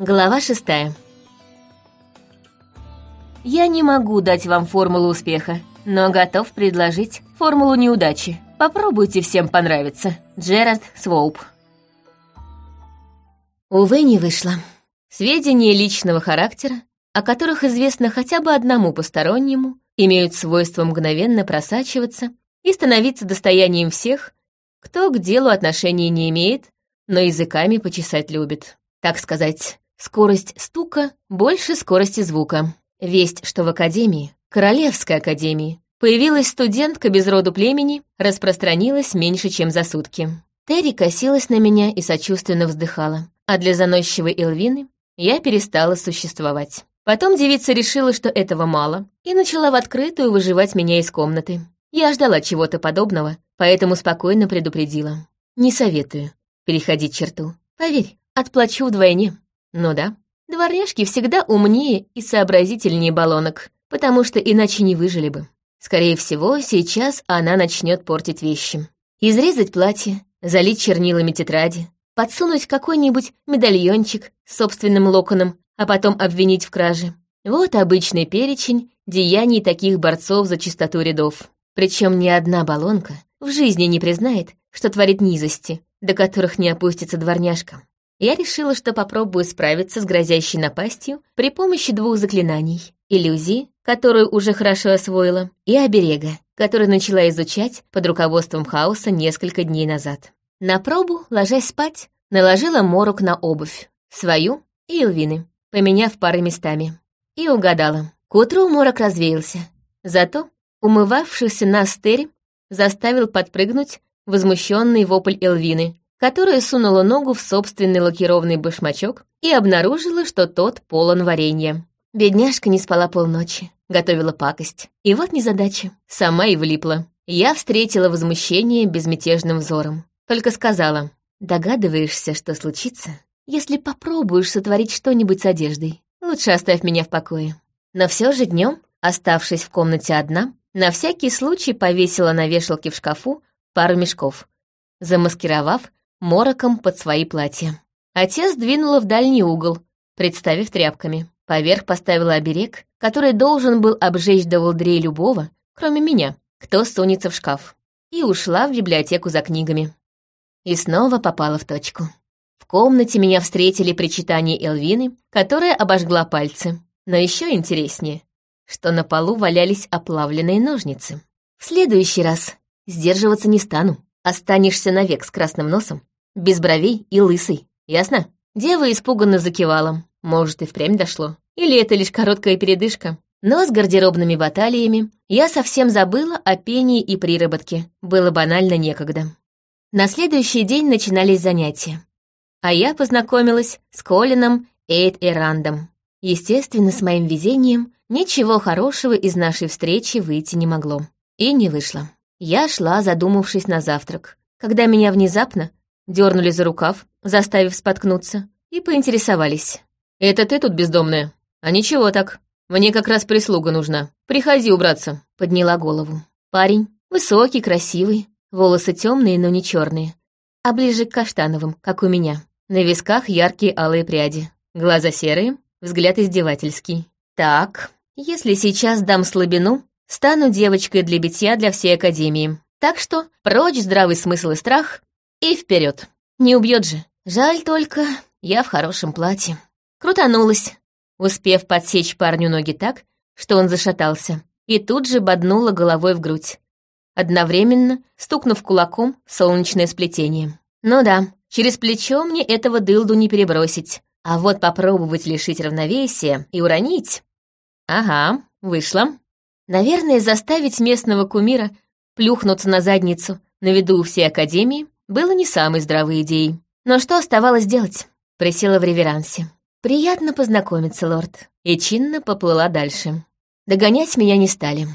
Глава шестая. Я не могу дать вам формулу успеха, но готов предложить формулу неудачи. Попробуйте всем понравиться. Джерард Своуп. Увы, не вышло. Сведения личного характера, о которых известно хотя бы одному постороннему, имеют свойство мгновенно просачиваться и становиться достоянием всех, кто к делу отношения не имеет, но языками почесать любит. Так сказать, скорость стука больше скорости звука. Весть, что в Академии, Королевской Академии, появилась студентка без роду племени, распространилась меньше, чем за сутки. Терри косилась на меня и сочувственно вздыхала, а для заносчивой Элвины я перестала существовать. Потом девица решила, что этого мало, и начала в открытую выживать меня из комнаты. Я ждала чего-то подобного, поэтому спокойно предупредила. Не советую переходить черту. Поверь, отплачу вдвойне. Ну да, дворняжки всегда умнее и сообразительнее баллонок, потому что иначе не выжили бы. Скорее всего, сейчас она начнет портить вещи. Изрезать платье, залить чернилами тетради, подсунуть какой-нибудь медальончик с собственным локоном, а потом обвинить в краже. Вот обычный перечень деяний таких борцов за чистоту рядов. Причем ни одна баллонка в жизни не признает, что творит низости, до которых не опустится дворняжка. Я решила, что попробую справиться с грозящей напастью при помощи двух заклинаний. Иллюзии, которую уже хорошо освоила, и оберега, который начала изучать под руководством хаоса несколько дней назад. На пробу, ложась спать, наложила морок на обувь, свою и Элвины, поменяв пары местами. И угадала. К утру морок развеялся. Зато умывавшийся на стере заставил подпрыгнуть возмущенный вопль Элвины, которая сунула ногу в собственный лакированный башмачок и обнаружила, что тот полон варенья. Бедняжка не спала полночи, готовила пакость. И вот незадача, сама и влипла. Я встретила возмущение безмятежным взором. Только сказала, догадываешься, что случится, если попробуешь сотворить что-нибудь с одеждой. Лучше оставь меня в покое. Но все же днем, оставшись в комнате одна, на всякий случай повесила на вешалке в шкафу пару мешков, замаскировав мороком под свои платья. Отец двинула в дальний угол, представив тряпками. Поверх поставила оберег, который должен был обжечь до волдрей любого, кроме меня, кто сунется в шкаф. И ушла в библиотеку за книгами. И снова попала в точку. В комнате меня встретили причитания Элвины, которая обожгла пальцы. Но еще интереснее, что на полу валялись оплавленные ножницы. В следующий раз сдерживаться не стану. Останешься навек с красным носом, без бровей и лысый. Ясно? Дева испуганно закивала. Может, и впрямь дошло. Или это лишь короткая передышка. Но с гардеробными баталиями я совсем забыла о пении и приработке. Было банально некогда. На следующий день начинались занятия. А я познакомилась с Колином Эйд Эрандом. Естественно, с моим везением ничего хорошего из нашей встречи выйти не могло. И не вышло. Я шла, задумавшись на завтрак, когда меня внезапно дернули за рукав, заставив споткнуться, и поинтересовались. «Это ты тут бездомная? А ничего так. Мне как раз прислуга нужна. Приходи убраться», — подняла голову. Парень, высокий, красивый, волосы темные, но не черные, а ближе к каштановым, как у меня. На висках яркие алые пряди. Глаза серые, взгляд издевательский. «Так, если сейчас дам слабину, стану девочкой для битья для всей Академии. Так что прочь здравый смысл и страх, и вперед. Не убьет же. Жаль только, я в хорошем платье. Крутанулась, успев подсечь парню ноги так, что он зашатался, и тут же боднула головой в грудь, одновременно стукнув кулаком солнечное сплетение. Ну да, через плечо мне этого дылду не перебросить, а вот попробовать лишить равновесия и уронить... Ага, вышло. Наверное, заставить местного кумира плюхнуться на задницу на виду у всей Академии было не самой здравой идеей. Но что оставалось делать? Присела в реверансе. «Приятно познакомиться, лорд». И чинно поплыла дальше. Догонять меня не стали.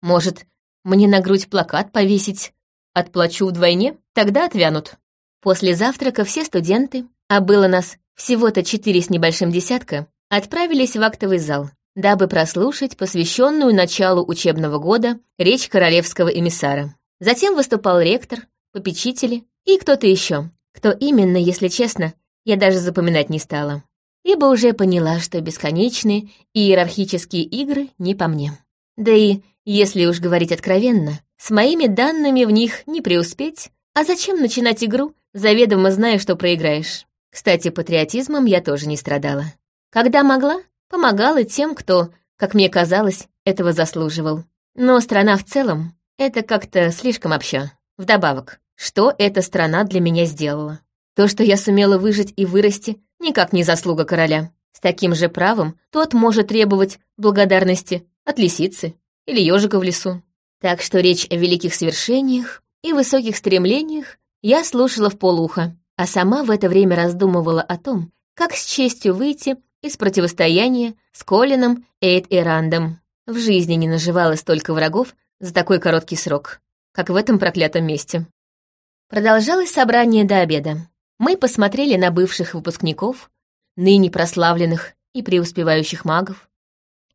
Может, мне на грудь плакат повесить? Отплачу вдвойне? Тогда отвянут. После завтрака все студенты, а было нас всего-то четыре с небольшим десятка, отправились в актовый зал, дабы прослушать посвященную началу учебного года речь королевского эмиссара. Затем выступал ректор, попечители и кто-то еще. Кто именно, если честно, я даже запоминать не стала. ибо уже поняла, что бесконечные иерархические игры не по мне. Да и, если уж говорить откровенно, с моими данными в них не преуспеть, а зачем начинать игру, заведомо зная, что проиграешь? Кстати, патриотизмом я тоже не страдала. Когда могла, помогала тем, кто, как мне казалось, этого заслуживал. Но страна в целом — это как-то слишком общо. Вдобавок, что эта страна для меня сделала? То, что я сумела выжить и вырасти, никак не заслуга короля. С таким же правом тот может требовать благодарности от лисицы или ежика в лесу. Так что речь о великих свершениях и высоких стремлениях я слушала в полуха, а сама в это время раздумывала о том, как с честью выйти из противостояния с Колином Эйд Рандом. В жизни не наживала столько врагов за такой короткий срок, как в этом проклятом месте. Продолжалось собрание до обеда. Мы посмотрели на бывших выпускников, ныне прославленных и преуспевающих магов,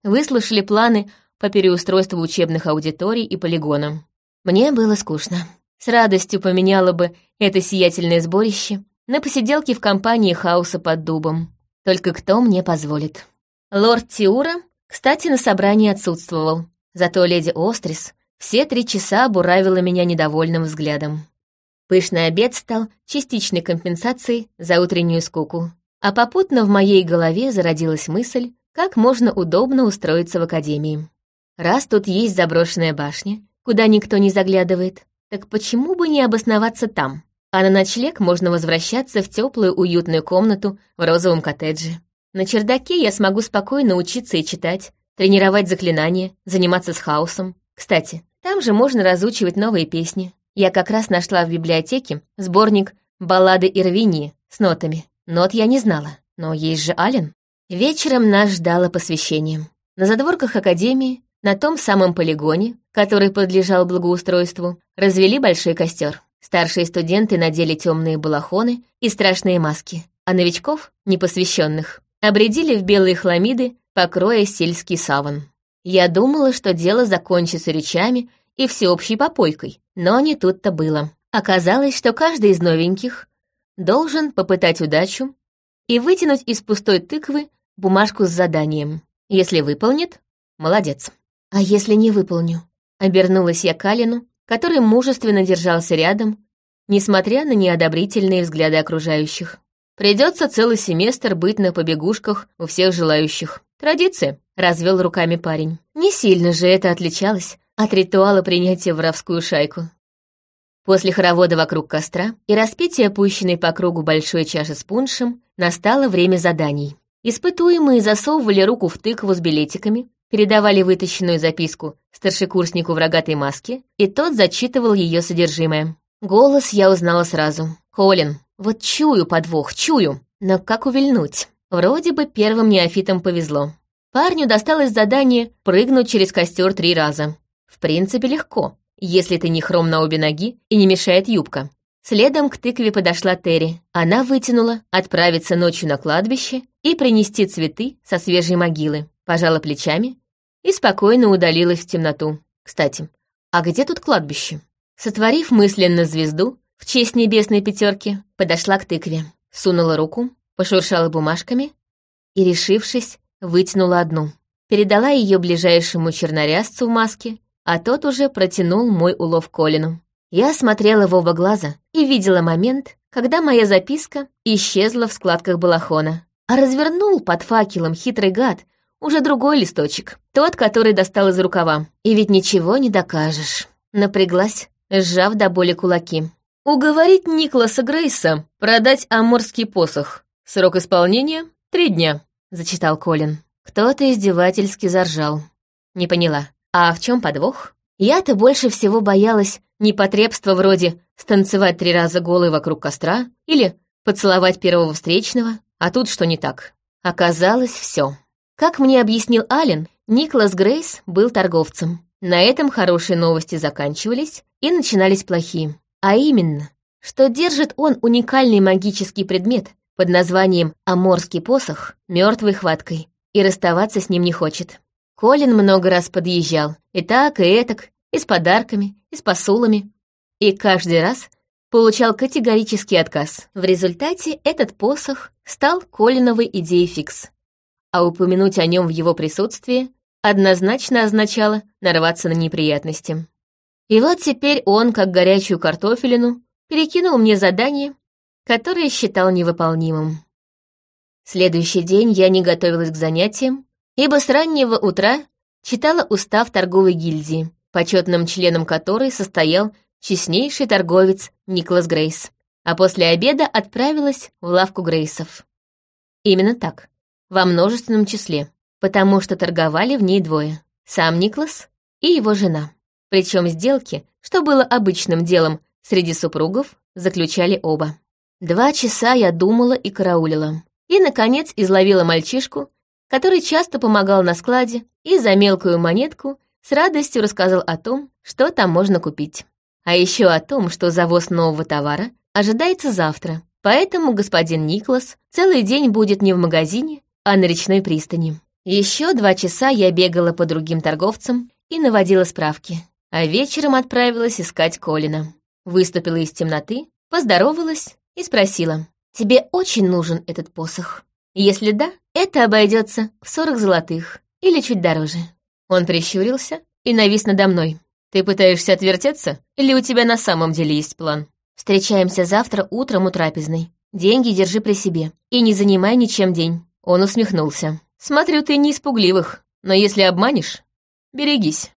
выслушали планы по переустройству учебных аудиторий и полигона. Мне было скучно. С радостью поменяла бы это сиятельное сборище на посиделки в компании хаоса под дубом. Только кто мне позволит? Лорд Тиура, кстати, на собрании отсутствовал. Зато леди Острис все три часа буравила меня недовольным взглядом. Пышный обед стал частичной компенсацией за утреннюю скуку. А попутно в моей голове зародилась мысль, как можно удобно устроиться в академии. Раз тут есть заброшенная башня, куда никто не заглядывает, так почему бы не обосноваться там? А на ночлег можно возвращаться в теплую уютную комнату в розовом коттедже. На чердаке я смогу спокойно учиться и читать, тренировать заклинания, заниматься с хаосом. Кстати, там же можно разучивать новые песни. Я как раз нашла в библиотеке сборник «Баллады Ирвинии» с нотами. Нот я не знала, но есть же Ален. Вечером нас ждало посвящение. На задворках Академии, на том самом полигоне, который подлежал благоустройству, развели большой костер. Старшие студенты надели темные балахоны и страшные маски, а новичков, непосвященных, обредили в белые хламиды, покроя сельский саван. Я думала, что дело закончится речами и всеобщей попойкой, но не тут-то было. Оказалось, что каждый из новеньких должен попытать удачу и вытянуть из пустой тыквы бумажку с заданием. Если выполнит — молодец. А если не выполню? Обернулась я к Алину, который мужественно держался рядом, несмотря на неодобрительные взгляды окружающих. Придется целый семестр быть на побегушках у всех желающих. Традиция, развел руками парень. Не сильно же это отличалось от ритуала принятия в воровскую шайку. После хоровода вокруг костра и распития опущенной по кругу большой чаши с пуншем настало время заданий. Испытуемые засовывали руку в тыкву с билетиками, передавали вытащенную записку старшекурснику в рогатой маске, и тот зачитывал ее содержимое. Голос я узнала сразу. «Колин, вот чую подвох, чую, но как увильнуть?» Вроде бы первым неофитам повезло. Парню досталось задание прыгнуть через костер три раза. В принципе, легко, если ты не хром на обе ноги и не мешает юбка. Следом к тыкве подошла Терри. Она вытянула отправиться ночью на кладбище и принести цветы со свежей могилы, пожала плечами и спокойно удалилась в темноту. Кстати, а где тут кладбище? Сотворив мысленно звезду в честь небесной пятерки, подошла к тыкве, сунула руку, пошуршала бумажками и, решившись, вытянула одну. Передала ее ближайшему чернорязцу в маске а тот уже протянул мой улов Колину. Я смотрела в оба глаза и видела момент, когда моя записка исчезла в складках балахона. А развернул под факелом хитрый гад уже другой листочек, тот, который достал из рукава. И ведь ничего не докажешь. Напряглась, сжав до боли кулаки. Уговорить Никласа Грейса продать аморский посох. Срок исполнения — три дня, — зачитал Колин. Кто-то издевательски заржал. Не поняла. А в чем подвох? Я-то больше всего боялась непотребства вроде станцевать три раза голой вокруг костра или поцеловать первого встречного, а тут что не так. Оказалось, все. Как мне объяснил Ален, Никлас Грейс был торговцем. На этом хорошие новости заканчивались и начинались плохие. А именно, что держит он уникальный магический предмет под названием «Аморский посох» мертвой хваткой и расставаться с ним не хочет. Колин много раз подъезжал, и так, и этак, и с подарками, и с посулами. И каждый раз получал категорический отказ. В результате этот посох стал Колиновой идеей фикс. А упомянуть о нем в его присутствии однозначно означало нарваться на неприятности. И вот теперь он, как горячую картофелину, перекинул мне задание, которое считал невыполнимым. Следующий день я не готовилась к занятиям, ибо с раннего утра читала устав торговой гильдии, почетным членом которой состоял честнейший торговец Николас Грейс, а после обеда отправилась в лавку Грейсов. Именно так, во множественном числе, потому что торговали в ней двое — сам Николас и его жена. Причем сделки, что было обычным делом среди супругов, заключали оба. Два часа я думала и караулила. И, наконец, изловила мальчишку, который часто помогал на складе и за мелкую монетку с радостью рассказал о том, что там можно купить. А еще о том, что завоз нового товара ожидается завтра, поэтому господин Николас целый день будет не в магазине, а на речной пристани. Еще два часа я бегала по другим торговцам и наводила справки, а вечером отправилась искать Колина. Выступила из темноты, поздоровалась и спросила, «Тебе очень нужен этот посох? Если да, это обойдется в сорок золотых или чуть дороже». Он прищурился и навис надо мной. «Ты пытаешься отвертеться, или у тебя на самом деле есть план?» «Встречаемся завтра утром у трапезной. Деньги держи при себе и не занимай ничем день». Он усмехнулся. «Смотрю, ты не испугливых, но если обманешь, берегись».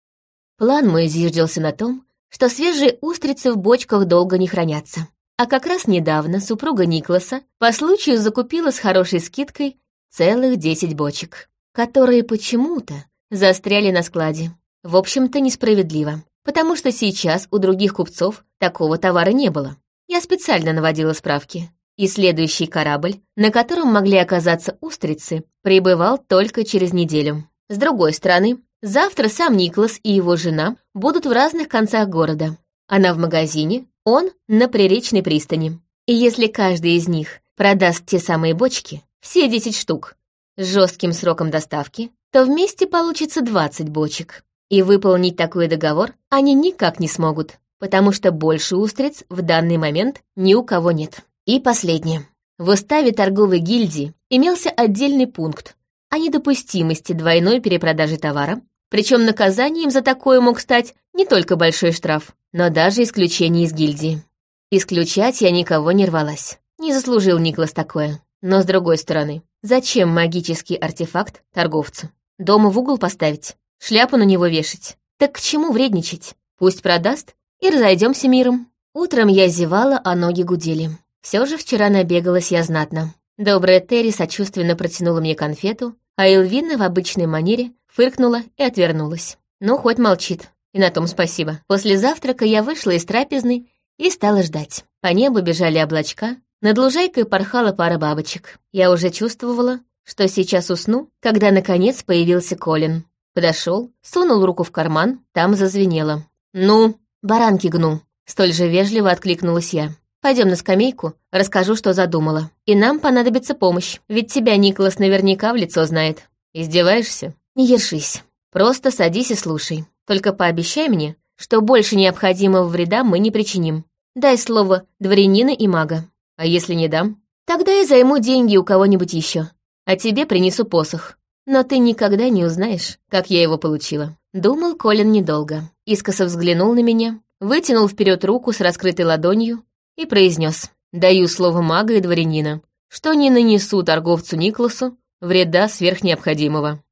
План мой зиждился на том, что свежие устрицы в бочках долго не хранятся. А как раз недавно супруга Никласа по случаю закупила с хорошей скидкой целых десять бочек, которые почему-то застряли на складе. В общем-то, несправедливо, потому что сейчас у других купцов такого товара не было. Я специально наводила справки. И следующий корабль, на котором могли оказаться устрицы, прибывал только через неделю. С другой стороны, завтра сам Никлас и его жена будут в разных концах города. Она в магазине, он на приречной пристани. И если каждый из них продаст те самые бочки, все 10 штук, с жестким сроком доставки, то вместе получится 20 бочек. И выполнить такой договор они никак не смогут, потому что больше устриц в данный момент ни у кого нет. И последнее. В уставе торговой гильдии имелся отдельный пункт о недопустимости двойной перепродажи товара, причем наказанием за такое мог стать не только большой штраф, но даже исключение из гильдии. Исключать я никого не рвалась. Не заслужил Никлас такое. Но с другой стороны, зачем магический артефакт торговцу? Дома в угол поставить? шляпу на него вешать. Так к чему вредничать? Пусть продаст, и разойдемся миром. Утром я зевала, а ноги гудели. Все же вчера набегалась я знатно. Добрая Терри сочувственно протянула мне конфету, а Элвина в обычной манере фыркнула и отвернулась. Ну, хоть молчит. И на том спасибо. После завтрака я вышла из трапезной и стала ждать. По небу бежали облачка, над лужайкой порхала пара бабочек. Я уже чувствовала, что сейчас усну, когда наконец появился Колин. Подошел, сунул руку в карман, там зазвенело. «Ну, баранки гну», — столь же вежливо откликнулась я. Пойдем на скамейку, расскажу, что задумала. И нам понадобится помощь, ведь тебя Николас наверняка в лицо знает. Издеваешься? Не ершись. Просто садись и слушай. Только пообещай мне, что больше необходимого вреда мы не причиним. Дай слово дворянина и мага. А если не дам? Тогда я займу деньги у кого-нибудь еще. А тебе принесу посох. Но ты никогда не узнаешь, как я его получила. Думал Колин недолго. Искоса взглянул на меня, вытянул вперед руку с раскрытой ладонью и произнес: «Даю слово мага и дворянина, что не нанесу торговцу Никласу вреда сверх необходимого».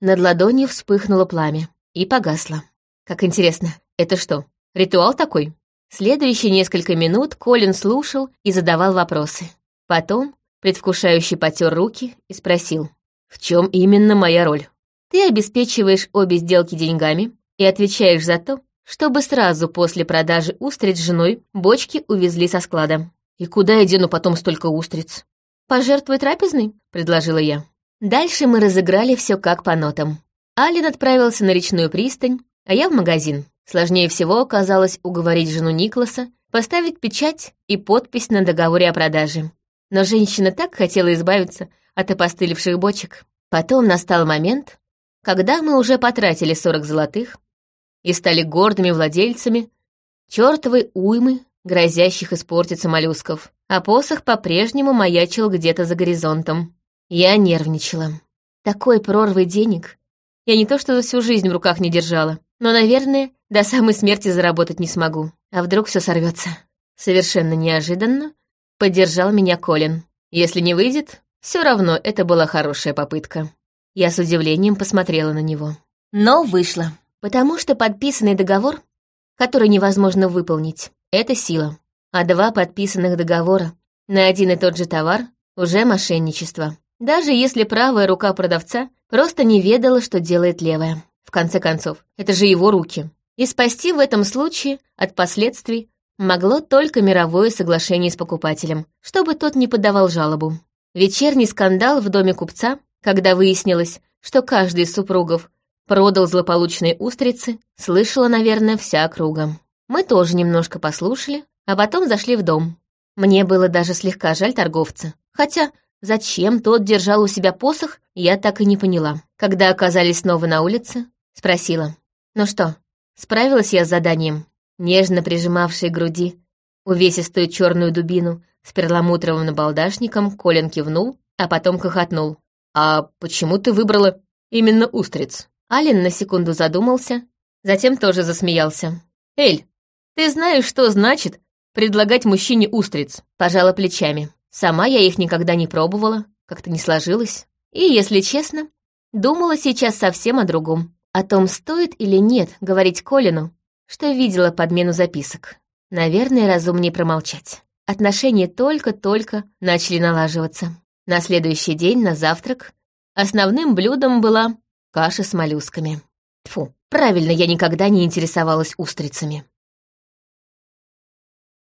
Над ладонью вспыхнуло пламя и погасло. Как интересно, это что, ритуал такой? Следующие несколько минут Колин слушал и задавал вопросы. Потом, предвкушающе потер руки и спросил. В чем именно моя роль? Ты обеспечиваешь обе сделки деньгами и отвечаешь за то, чтобы сразу после продажи устриц женой бочки увезли со склада. И куда я дену потом столько устриц? Пожертвуй трапезной, предложила я. Дальше мы разыграли все как по нотам. Алин отправился на речную пристань, а я в магазин. Сложнее всего оказалось уговорить жену Никласа поставить печать и подпись на договоре о продаже. Но женщина так хотела избавиться от опостылевших бочек. Потом настал момент, когда мы уже потратили сорок золотых и стали гордыми владельцами чертовой уймы грозящих испортиться моллюсков, а посох по-прежнему маячил где-то за горизонтом. Я нервничала. Такой прорвы денег я не то что за всю жизнь в руках не держала, но, наверное, до самой смерти заработать не смогу. А вдруг все сорвется? Совершенно неожиданно поддержал меня Колин. Если не выйдет, все равно это была хорошая попытка. Я с удивлением посмотрела на него. Но вышло, потому что подписанный договор, который невозможно выполнить, это сила. А два подписанных договора на один и тот же товар уже мошенничество. Даже если правая рука продавца просто не ведала, что делает левая. В конце концов, это же его руки. И спасти в этом случае от последствий могло только мировое соглашение с покупателем, чтобы тот не подавал жалобу. Вечерний скандал в доме купца, когда выяснилось, что каждый из супругов продал злополучные устрицы, слышала, наверное, вся округа. Мы тоже немножко послушали, а потом зашли в дом. Мне было даже слегка жаль торговца. Хотя зачем тот держал у себя посох, я так и не поняла. Когда оказались снова на улице, спросила. «Ну что, справилась я с заданием?» Нежно прижимавший к груди увесистую черную дубину с перламутровым набалдашником Колин кивнул, а потом хохотнул. «А почему ты выбрала именно устриц?» Ален на секунду задумался, затем тоже засмеялся. «Эль, ты знаешь, что значит предлагать мужчине устриц?» Пожала плечами. Сама я их никогда не пробовала, как-то не сложилось. И, если честно, думала сейчас совсем о другом. О том, стоит или нет говорить Колину, что видела подмену записок. Наверное, разумнее промолчать. Отношения только-только начали налаживаться. На следующий день на завтрак основным блюдом была каша с моллюсками. Тфу, правильно, я никогда не интересовалась устрицами.